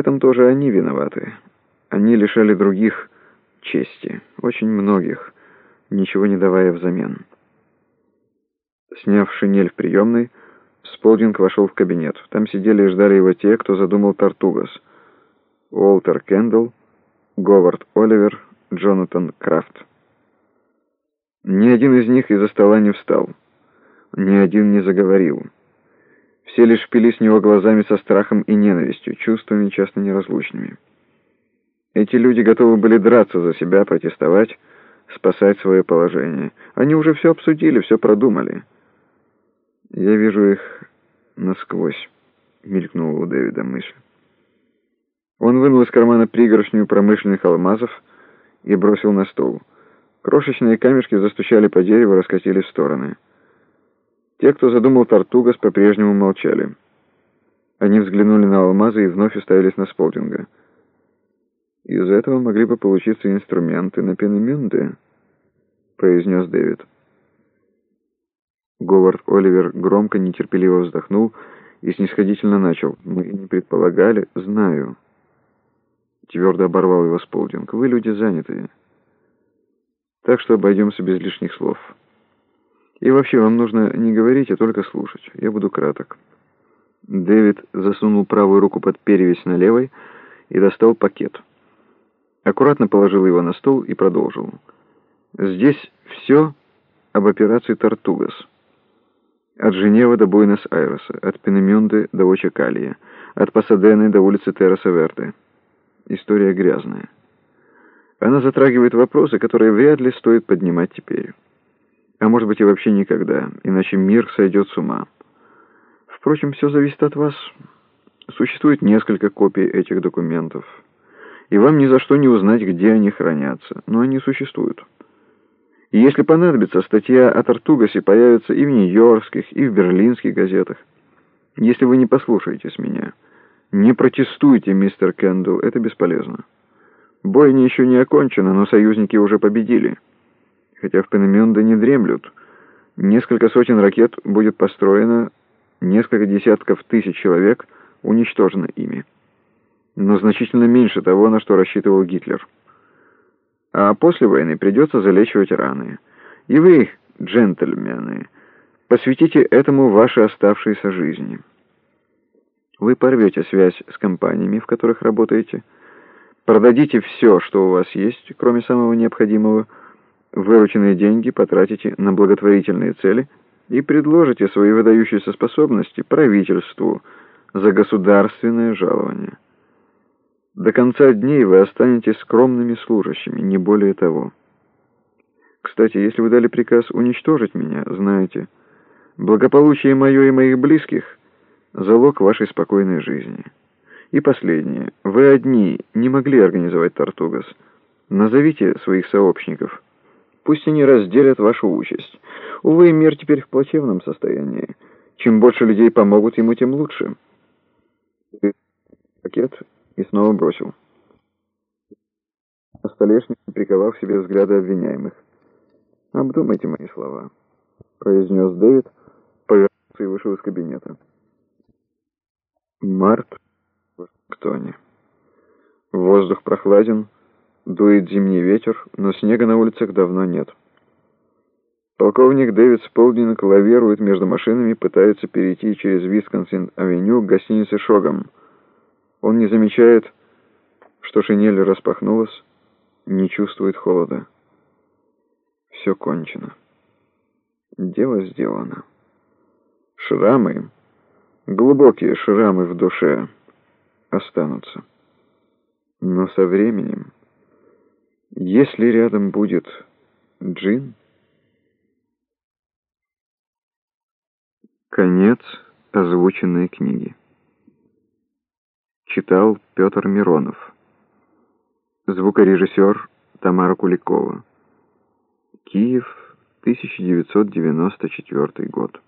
этом тоже они виноваты. Они лишали других чести, очень многих, ничего не давая взамен. Сняв шинель в приемной, Сполдинг вошел в кабинет. Там сидели и ждали его те, кто задумал Тартугас. Уолтер Кендалл, Говард Оливер, Джонатан Крафт. Ни один из них из-за стола не встал. Ни один не заговорил. Все лишь пили с него глазами со страхом и ненавистью, чувствами часто неразлучными. Эти люди готовы были драться за себя, протестовать, спасать свое положение. Они уже все обсудили, все продумали. «Я вижу их насквозь», — мелькнула у Дэвида мысль. Он вынул из кармана пригоршню промышленных алмазов и бросил на стол. Крошечные камешки застучали по дереву, раскатились в стороны. Те, кто задумал Тартугас, по-прежнему молчали. Они взглянули на алмазы и вновь уставились на Сполдинга. «Из этого могли бы получиться инструменты на Пенемюнде», — произнес Дэвид. Говард Оливер громко, нетерпеливо вздохнул и снисходительно начал. «Мы не предполагали, знаю». Твердо оборвал его Сполдинг. «Вы люди занятые. Так что обойдемся без лишних слов. И вообще, вам нужно не говорить, а только слушать. Я буду краток». Дэвид засунул правую руку под перевязь на левой и достал пакет. Аккуратно положил его на стол и продолжил. «Здесь все об операции «Тартугас». От Женевы до Буэнос-Айреса, от Пенеменды до Очакалия, от Пасадены до улицы Терраса-Верде. История грязная. Она затрагивает вопросы, которые вряд ли стоит поднимать теперь. А может быть и вообще никогда, иначе мир сойдет с ума. Впрочем, все зависит от вас. Существует несколько копий этих документов. И вам ни за что не узнать, где они хранятся. Но они существуют. И если понадобится, статья о Тартугасе появится и в нью-йоркских, и в берлинских газетах. Если вы не послушаетесь меня, не протестуйте, мистер Кендалл, это бесполезно. Бойня еще не окончена, но союзники уже победили. Хотя в Пенеменде не дремлют. Несколько сотен ракет будет построено, несколько десятков тысяч человек уничтожено ими. Но значительно меньше того, на что рассчитывал Гитлер а после войны придется залечивать раны. И вы, джентльмены, посвятите этому ваши оставшиеся жизни. Вы порвете связь с компаниями, в которых работаете, продадите все, что у вас есть, кроме самого необходимого, вырученные деньги потратите на благотворительные цели и предложите свои выдающиеся способности правительству за государственное жалование. До конца дней вы останетесь скромными служащими, не более того. Кстати, если вы дали приказ уничтожить меня, знаете, благополучие мое и моих близких — залог вашей спокойной жизни. И последнее. Вы одни не могли организовать Тартугас. Назовите своих сообщников. Пусть они разделят вашу участь. Увы, мир теперь в плачевном состоянии. Чем больше людей помогут ему, тем лучше. Пакет и снова бросил. На столешнице приковав себе взгляды обвиняемых. «Обдумайте мои слова», — произнес Дэвид, повернулся и вышел из кабинета. Март в Вашингтоне. Воздух прохладен, дует зимний ветер, но снега на улицах давно нет. Полковник Дэвид Сполдинг лавирует между машинами, пытается перейти через Висконсин-авеню к гостинице «Шогом». Он не замечает, что шинель распахнулась, не чувствует холода. Все кончено. Дело сделано. Шрамы, глубокие шрамы в душе останутся. Но со временем, если рядом будет джин... Конец озвученной книги. Читал Петр Миронов. Звукорежиссер Тамара Куликова. Киев, 1994 год.